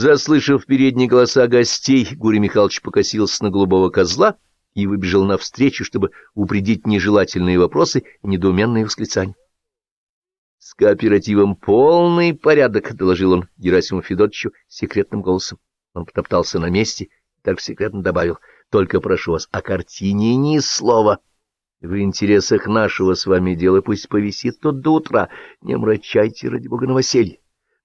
Заслышав передние голоса гостей, Гурий Михайлович покосился на голубого козла и выбежал навстречу, чтобы упредить нежелательные вопросы и недоуменные восклицания. — С кооперативом полный порядок, — доложил он Герасиму Федотовичу секретным голосом. Он потоптался на месте и так секретно добавил. — Только прошу вас, о картине ни слова. В интересах нашего с вами дела пусть повисит тут до утра. Не мрачайте, ради бога, новоселье.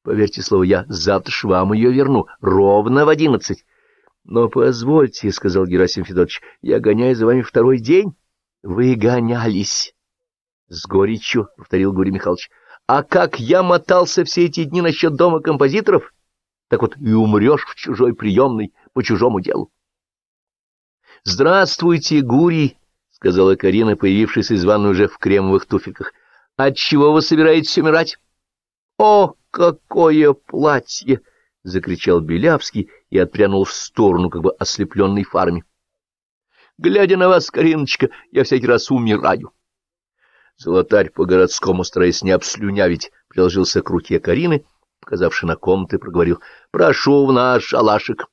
Поверьте слову, я завтра ж вам ее верну, ровно в одиннадцать. — Но позвольте, — сказал Герасим Федорович, — я гоняю за вами второй день. — Вы гонялись. — С горечью, — повторил Гурий Михайлович. — А как я мотался все эти дни насчет дома композиторов, так вот и умрешь в чужой приемной по чужому делу. — Здравствуйте, Гурий, — сказала Карина, появившись из ванной уже в кремовых туфельках. — Отчего вы собираетесь умирать? — О! Какое платье! — закричал Белявский и отпрянул в сторону, как бы ослепленный фарами. — Глядя на вас, Кариночка, я всякий раз умираю. Золотарь по-городскому, стараясь не обслюнявить, приложился к руке Карины, показавши на комнаты, проговорил «Прошу в наш шалашик».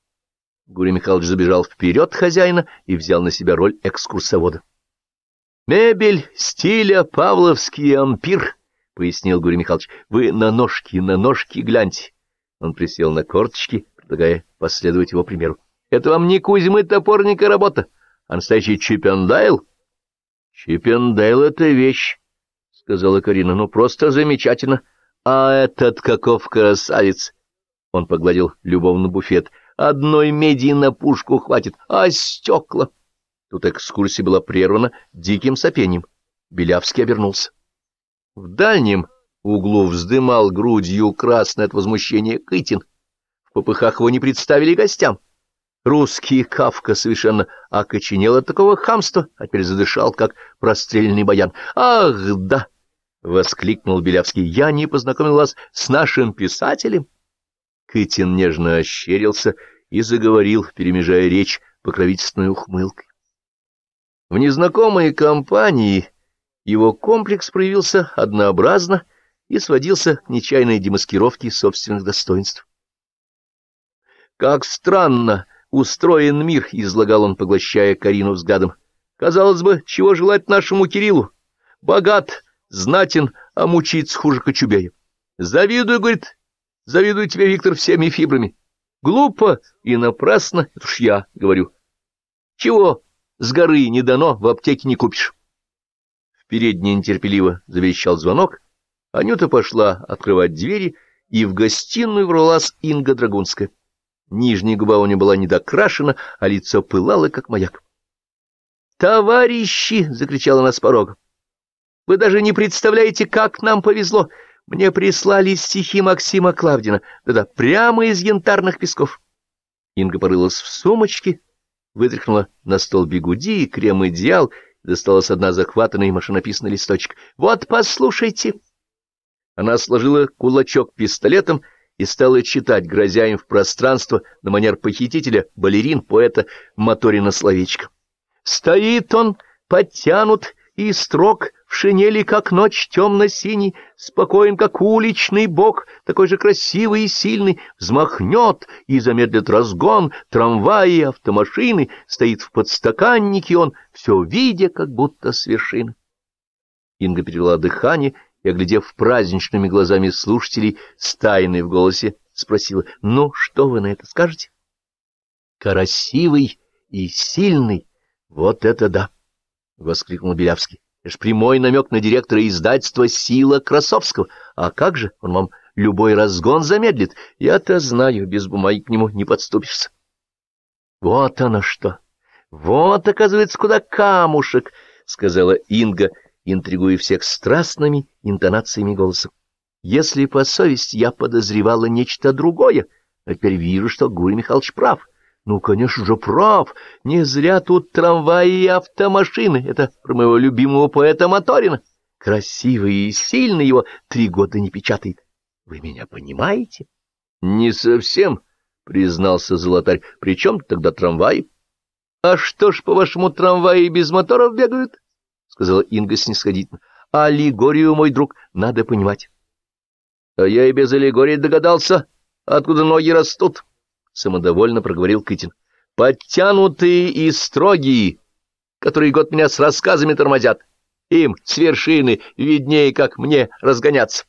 Гурий Михайлович забежал вперед хозяина и взял на себя роль экскурсовода. «Мебель стиля павловский ампир», — пояснил Гурий Михайлович. — Вы на ножки, на ножки гляньте. Он присел на корточки, предлагая последовать его примеру. — Это вам не Кузьмы топорника работа, а настоящий Чипендайл? — Чипендайл — это вещь, — сказала Карина. — Ну, просто замечательно. — А этот каков красавец! Он погладил любовно буфет. — Одной меди на пушку хватит, а стекла... Тут экскурсия была прервана диким сопением. Белявский обернулся. В дальнем углу вздымал грудью красный от возмущения Кытин. В попыхах его не представили гостям. Русский Кавка совершенно окоченел от такого хамства, а теперь задышал, как простреленный баян. «Ах, да!» — воскликнул Белявский. «Я не познакомил вас с нашим писателем?» Кытин нежно ощерился и заговорил, перемежая речь покровительственной ухмылкой. В незнакомой компании его комплекс проявился однообразно и сводился к нечаянной демаскировке собственных достоинств. «Как странно устроен мир!» — излагал он, поглощая Карину взглядом. «Казалось бы, чего желать нашему Кириллу? Богат, знатен, а мучиться хуже Кочубея. Завидую, — говорит, — завидую тебе, Виктор, всеми фибрами. Глупо и напрасно, это уж я говорю. Чего с горы не дано, в аптеке не купишь» передней нетерпеливо завещал звонок, Анюта пошла открывать двери, и в гостиную ворвалась Инга Драгунская. Нижняя губа у нее была недокрашена, а лицо пылало, как маяк. «Товарищи!» — закричала она с порога. «Вы даже не представляете, как нам повезло! Мне прислали стихи Максима Клавдина, да-да, прямо из янтарных песков!» Инга порылась в сумочке, вытряхнула на стол бигуди и крем-идеал, Досталась одна захватанный машинописный листочек. «Вот, послушайте!» Она сложила кулачок пистолетом и стала читать, грозя им в пространство на манер похитителя, балерин, поэта Моторина словечко. «Стоит он, подтянут и строг, в шинели, как ночь темно-синий, спокоен, как уличный бог, такой же красивый и сильный, взмахнет и замедлит разгон, трамваи автомашины, стоит в подстаканнике он, все видя, как будто с вершины. Инга перевела дыхание и, оглядев праздничными глазами слушателей, с тайной в голосе, спросила, «Ну, что вы на это скажете?» «Красивый и сильный, вот это да!» — воскликнул Белявский. Это прямой намек на директора издательства «Сила» Красовского. А как же, он вам любой разгон замедлит. Я-то знаю, без бумаги к нему не подступишься. Вот оно что! Вот, оказывается, куда камушек, — сказала Инга, интригуя всех страстными интонациями голоса. Если по совести я подозревала нечто другое, а теперь вижу, что Гурий Михайлович прав. Ну, конечно же, прав. Не зря тут трамваи и автомашины. Это про моего любимого поэта Моторина. Красивый и сильный его три года не печатает. Вы меня понимаете? — Не совсем, — признался Золотарь. — При чем тогда трамваи? — А что ж, по-вашему, трамваи без моторов бегают? — сказала Инга снисходительно. — Аллегорию, мой друг, надо понимать. — А я и без аллегории догадался, откуда ноги растут. —— самодовольно проговорил Кытин. — Подтянутые и строгие, которые год меня с рассказами тормозят. Им с вершины виднее, как мне разгоняться.